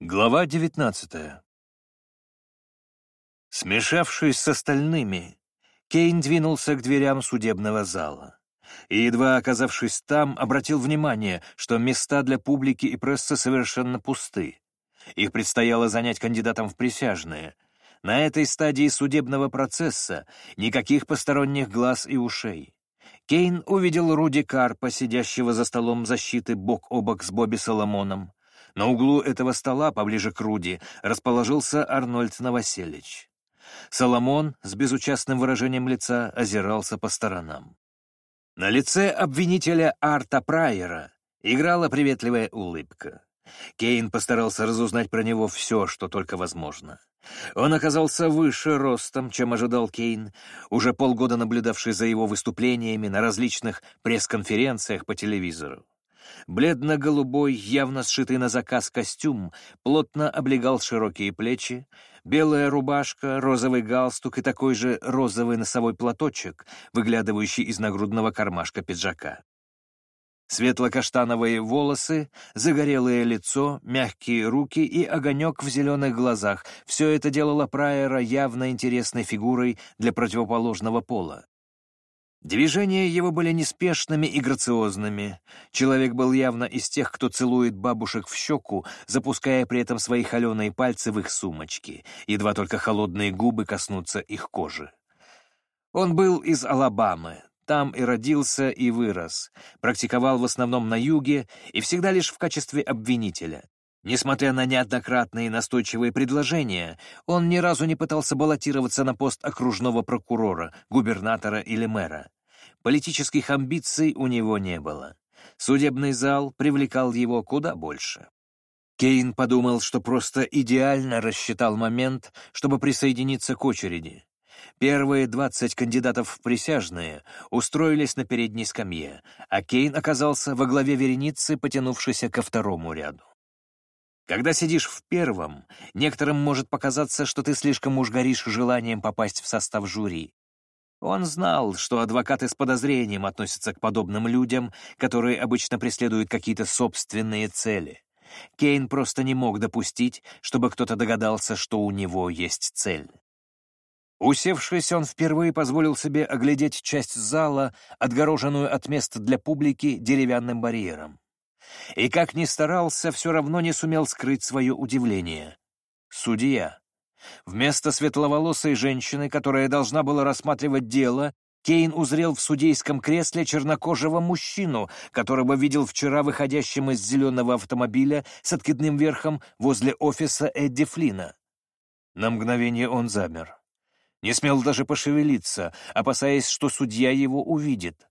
Глава девятнадцатая. Смешавшись с остальными, Кейн двинулся к дверям судебного зала. И, едва оказавшись там, обратил внимание, что места для публики и прессы совершенно пусты. Их предстояло занять кандидатам в присяжные. На этой стадии судебного процесса никаких посторонних глаз и ушей. Кейн увидел Руди Карпа, сидящего за столом защиты бок о бок с Бобби Соломоном, на углу этого стола, поближе к Руди, расположился Арнольд Новоселич. Соломон с безучастным выражением лица озирался по сторонам. На лице обвинителя Арта Прайера играла приветливая улыбка. Кейн постарался разузнать про него все, что только возможно. Он оказался выше ростом, чем ожидал Кейн, уже полгода наблюдавший за его выступлениями на различных пресс-конференциях по телевизору. Бледно-голубой, явно сшитый на заказ костюм, плотно облегал широкие плечи, белая рубашка, розовый галстук и такой же розовый носовой платочек, выглядывающий из нагрудного кармашка пиджака. Светло-каштановые волосы, загорелое лицо, мягкие руки и огонек в зеленых глазах — все это делало Прайера явно интересной фигурой для противоположного пола. Движения его были неспешными и грациозными. Человек был явно из тех, кто целует бабушек в щеку, запуская при этом свои холеные пальцы в их сумочки, едва только холодные губы коснутся их кожи. Он был из Алабамы, там и родился, и вырос, практиковал в основном на юге и всегда лишь в качестве обвинителя. Несмотря на неоднократные настойчивые предложения, он ни разу не пытался баллотироваться на пост окружного прокурора, губернатора или мэра. Политических амбиций у него не было. Судебный зал привлекал его куда больше. Кейн подумал, что просто идеально рассчитал момент, чтобы присоединиться к очереди. Первые двадцать кандидатов в присяжные устроились на передней скамье, а Кейн оказался во главе вереницы, потянувшейся ко второму ряду. Когда сидишь в первом, некоторым может показаться, что ты слишком уж горишь желанием попасть в состав жюри. Он знал, что адвокаты с подозрением относятся к подобным людям, которые обычно преследуют какие-то собственные цели. Кейн просто не мог допустить, чтобы кто-то догадался, что у него есть цель. Усевшись, он впервые позволил себе оглядеть часть зала, отгороженную от мест для публики деревянным барьером и, как ни старался, все равно не сумел скрыть свое удивление. Судья. Вместо светловолосой женщины, которая должна была рассматривать дело, Кейн узрел в судейском кресле чернокожего мужчину, которого видел вчера выходящим из зеленого автомобиля с откидным верхом возле офиса Эдди Флина. На мгновение он замер. Не смел даже пошевелиться, опасаясь, что судья его увидит.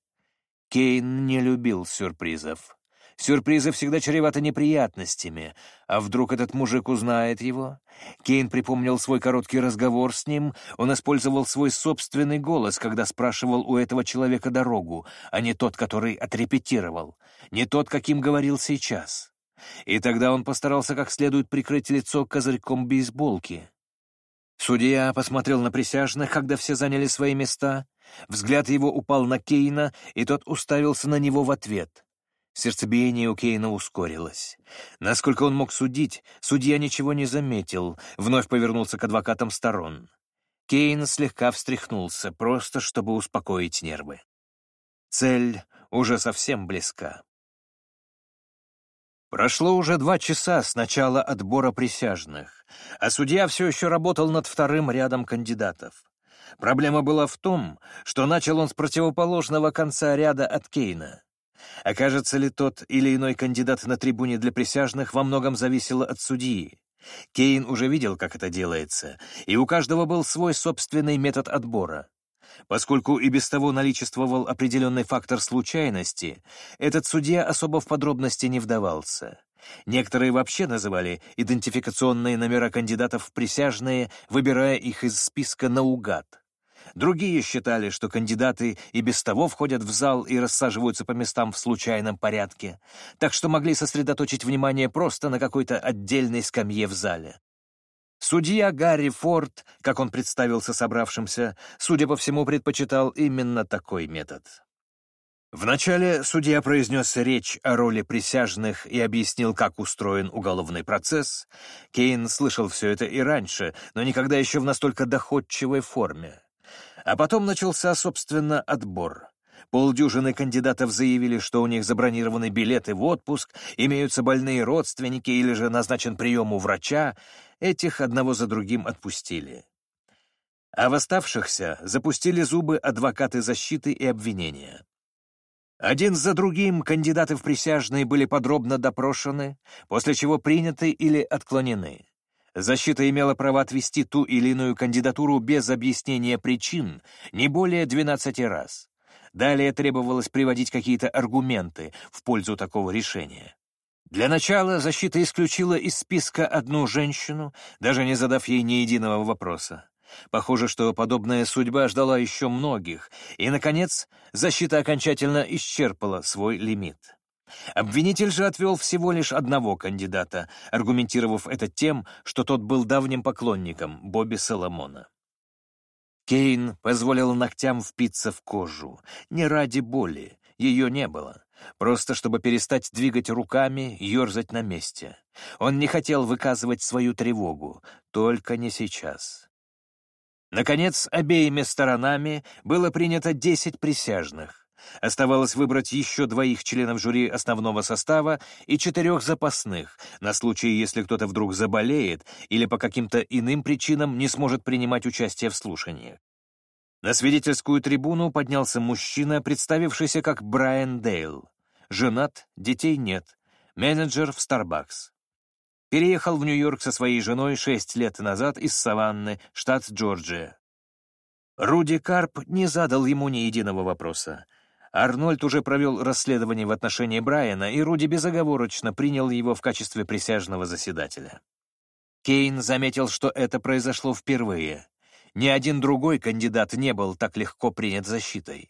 Кейн не любил сюрпризов. Сюрпризы всегда чреваты неприятностями. А вдруг этот мужик узнает его? Кейн припомнил свой короткий разговор с ним. Он использовал свой собственный голос, когда спрашивал у этого человека дорогу, а не тот, который отрепетировал, не тот, каким говорил сейчас. И тогда он постарался как следует прикрыть лицо козырьком бейсболки. Судья посмотрел на присяжных, когда все заняли свои места. Взгляд его упал на Кейна, и тот уставился на него в ответ — Сердцебиение у Кейна ускорилось. Насколько он мог судить, судья ничего не заметил, вновь повернулся к адвокатам сторон. Кейн слегка встряхнулся, просто чтобы успокоить нервы. Цель уже совсем близка. Прошло уже два часа с начала отбора присяжных, а судья все еще работал над вторым рядом кандидатов. Проблема была в том, что начал он с противоположного конца ряда от Кейна. Окажется ли тот или иной кандидат на трибуне для присяжных во многом зависело от судьи. Кейн уже видел, как это делается, и у каждого был свой собственный метод отбора. Поскольку и без того наличествовал определенный фактор случайности, этот судья особо в подробности не вдавался. Некоторые вообще называли идентификационные номера кандидатов в присяжные, выбирая их из списка наугад. Другие считали, что кандидаты и без того входят в зал и рассаживаются по местам в случайном порядке, так что могли сосредоточить внимание просто на какой-то отдельной скамье в зале. Судья Гарри Форд, как он представился собравшимся, судя по всему, предпочитал именно такой метод. Вначале судья произнес речь о роли присяжных и объяснил, как устроен уголовный процесс. Кейн слышал все это и раньше, но никогда еще в настолько доходчивой форме. А потом начался, собственно, отбор. Полдюжины кандидатов заявили, что у них забронированы билеты в отпуск, имеются больные родственники или же назначен прием у врача. Этих одного за другим отпустили. А в оставшихся запустили зубы адвокаты защиты и обвинения. Один за другим кандидаты в присяжные были подробно допрошены, после чего приняты или отклонены. Защита имела право отвести ту или иную кандидатуру без объяснения причин не более 12 раз. Далее требовалось приводить какие-то аргументы в пользу такого решения. Для начала защита исключила из списка одну женщину, даже не задав ей ни единого вопроса. Похоже, что подобная судьба ждала еще многих, и, наконец, защита окончательно исчерпала свой лимит. Обвинитель же отвел всего лишь одного кандидата, аргументировав это тем, что тот был давним поклонником Бобби Соломона. Кейн позволил ногтям впиться в кожу. Не ради боли, ее не было. Просто чтобы перестать двигать руками, ерзать на месте. Он не хотел выказывать свою тревогу, только не сейчас. Наконец, обеими сторонами было принято 10 присяжных. Оставалось выбрать еще двоих членов жюри основного состава и четырех запасных, на случай, если кто-то вдруг заболеет или по каким-то иным причинам не сможет принимать участие в слушаниях. На свидетельскую трибуну поднялся мужчина, представившийся как Брайан Дейл. Женат, детей нет, менеджер в Starbucks. Переехал в Нью-Йорк со своей женой шесть лет назад из Саванны, штат Джорджия. Руди Карп не задал ему ни единого вопроса. Арнольд уже провел расследование в отношении Брайана, и Руди безоговорочно принял его в качестве присяжного заседателя. Кейн заметил, что это произошло впервые. Ни один другой кандидат не был так легко принят защитой.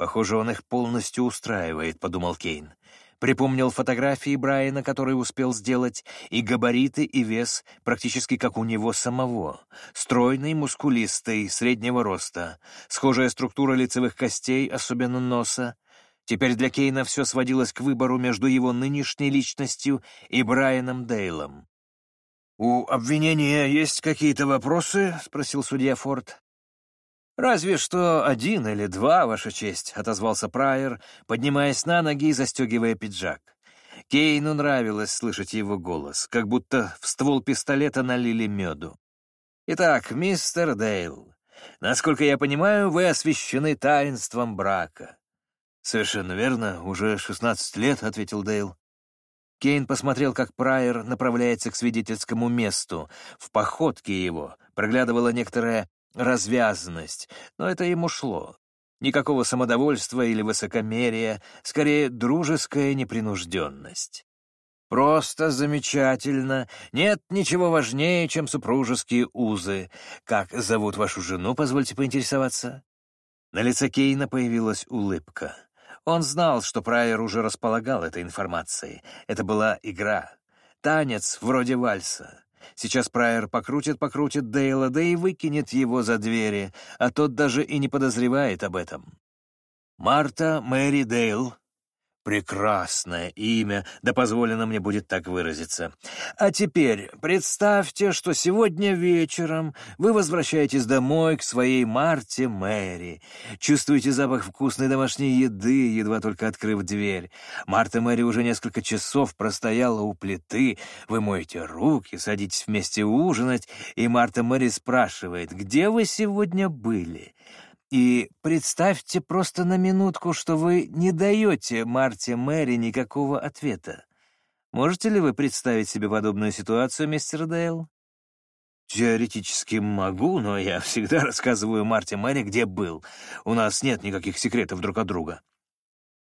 «Похоже, он их полностью устраивает», — подумал Кейн. Припомнил фотографии Брайана, которые успел сделать, и габариты, и вес, практически как у него самого. Стройный, мускулистый, среднего роста. Схожая структура лицевых костей, особенно носа. Теперь для Кейна все сводилось к выбору между его нынешней личностью и Брайаном Дейлом. «У обвинения есть какие-то вопросы?» — спросил судья Форд. «Разве что один или два, Ваша честь», — отозвался Прайер, поднимаясь на ноги и застегивая пиджак. Кейну нравилось слышать его голос, как будто в ствол пистолета налили меду. «Итак, мистер Дейл, насколько я понимаю, вы освящены таинством брака». «Совершенно верно, уже шестнадцать лет», — ответил Дейл. Кейн посмотрел, как Прайер направляется к свидетельскому месту. В походке его проглядывала некоторая развязанность, но это ему шло. Никакого самодовольства или высокомерия, скорее дружеская непринужденность. Просто замечательно. Нет ничего важнее, чем супружеские узы. Как зовут вашу жену, позвольте поинтересоваться? На лице Кейна появилась улыбка. Он знал, что Прайер уже располагал этой информацией. Это была игра. Танец вроде вальса. Сейчас Прайер покрутит-покрутит Дейла, да и выкинет его за двери, а тот даже и не подозревает об этом. Марта Мэри Дейл Прекрасное имя, да позволено мне будет так выразиться. А теперь представьте, что сегодня вечером вы возвращаетесь домой к своей Марте Мэри. Чувствуете запах вкусной домашней еды, едва только открыв дверь. Марта Мэри уже несколько часов простояла у плиты. Вы моете руки, садитесь вместе ужинать, и Марта Мэри спрашивает, где вы сегодня были? И представьте просто на минутку, что вы не даете Марте Мэри никакого ответа. Можете ли вы представить себе подобную ситуацию, мистер Дейл? Теоретически могу, но я всегда рассказываю Марте Мэри, где был. У нас нет никаких секретов друг от друга.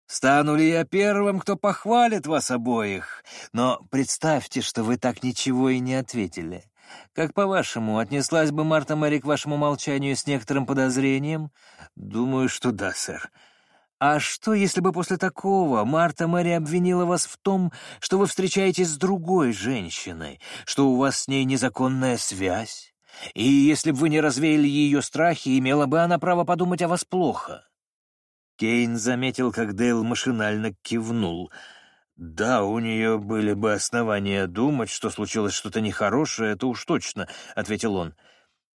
Стану ли я первым, кто похвалит вас обоих? Но представьте, что вы так ничего и не ответили. Как по-вашему, отнеслась бы Марта Мэри к вашему молчанию с некоторым подозрением? Думаю, что да, сэр. А что, если бы после такого Марта Мэри обвинила вас в том, что вы встречаетесь с другой женщиной, что у вас с ней незаконная связь? И если бы вы не развеяли ее страхи, имела бы она право подумать о вас плохо? Кейн заметил, как Дейл машинально кивнул. «Да, у нее были бы основания думать, что случилось что-то нехорошее, это уж точно», — ответил он.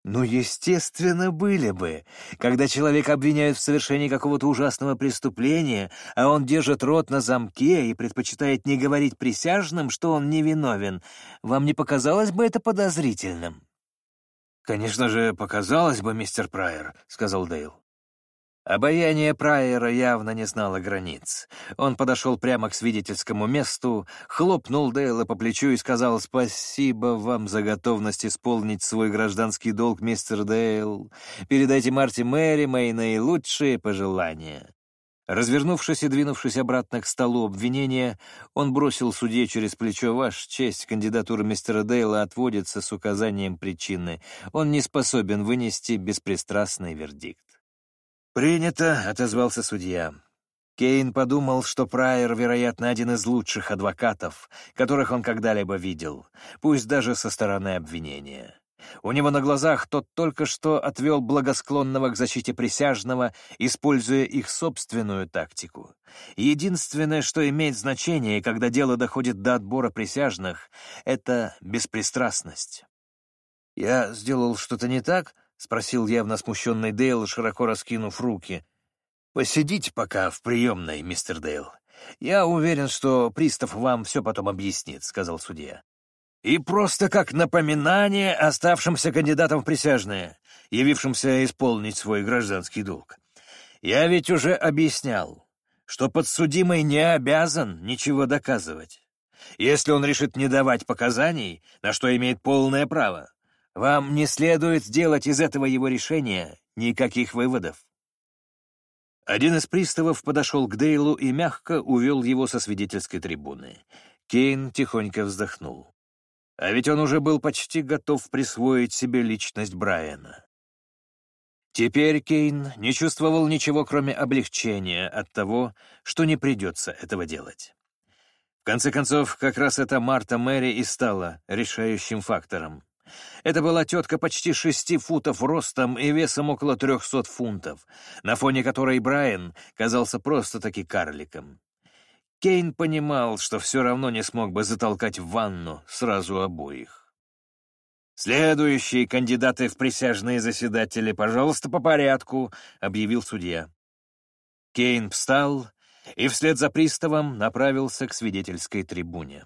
Ну, естественно, были бы. Когда человека обвиняют в совершении какого-то ужасного преступления, а он держит рот на замке и предпочитает не говорить присяжным, что он невиновен, вам не показалось бы это подозрительным? «Конечно же, показалось бы, мистер Прайер», — сказал Дейл. Обаяние Прайера явно не знало границ. Он подошел прямо к свидетельскому месту, хлопнул Дейла по плечу и сказал «Спасибо вам за готовность исполнить свой гражданский долг, мистер Дейл. Передайте Марте Мэри мои наилучшие пожелания». Развернувшись и двинувшись обратно к столу обвинения, он бросил судье через плечо «Ваш честь, кандидатура мистера Дейла отводится с указанием причины. Он не способен вынести беспристрастный вердикт». «Принято», — отозвался судья. Кейн подумал, что Прайер, вероятно, один из лучших адвокатов, которых он когда-либо видел, пусть даже со стороны обвинения. У него на глазах тот только что отвел благосклонного к защите присяжного, используя их собственную тактику. Единственное, что имеет значение, когда дело доходит до отбора присяжных, — это беспристрастность. «Я сделал что-то не так?» — спросил явно смущенный Дейл, широко раскинув руки. «Посидите пока в приемной, мистер Дейл. Я уверен, что пристав вам все потом объяснит», — сказал судья. «И просто как напоминание оставшимся кандидатам в присяжные, явившимся исполнить свой гражданский долг. Я ведь уже объяснял, что подсудимый не обязан ничего доказывать. Если он решит не давать показаний, на что имеет полное право, вам не следует сделать из этого его решения никаких выводов. Один из приставов подошел к Дейлу и мягко увел его со свидетельской трибуны. Кейн тихонько вздохнул. А ведь он уже был почти готов присвоить себе личность Брайана. Теперь Кейн не чувствовал ничего, кроме облегчения от того, что не придется этого делать. В конце концов, как раз эта Марта Мэри и стала решающим фактором. Это была тетка почти шести футов ростом и весом около трехсот фунтов, на фоне которой Брайан казался просто-таки карликом. Кейн понимал, что все равно не смог бы затолкать в ванну сразу обоих. «Следующие кандидаты в присяжные заседатели, пожалуйста, по порядку», — объявил судья. Кейн встал и вслед за приставом направился к свидетельской трибуне.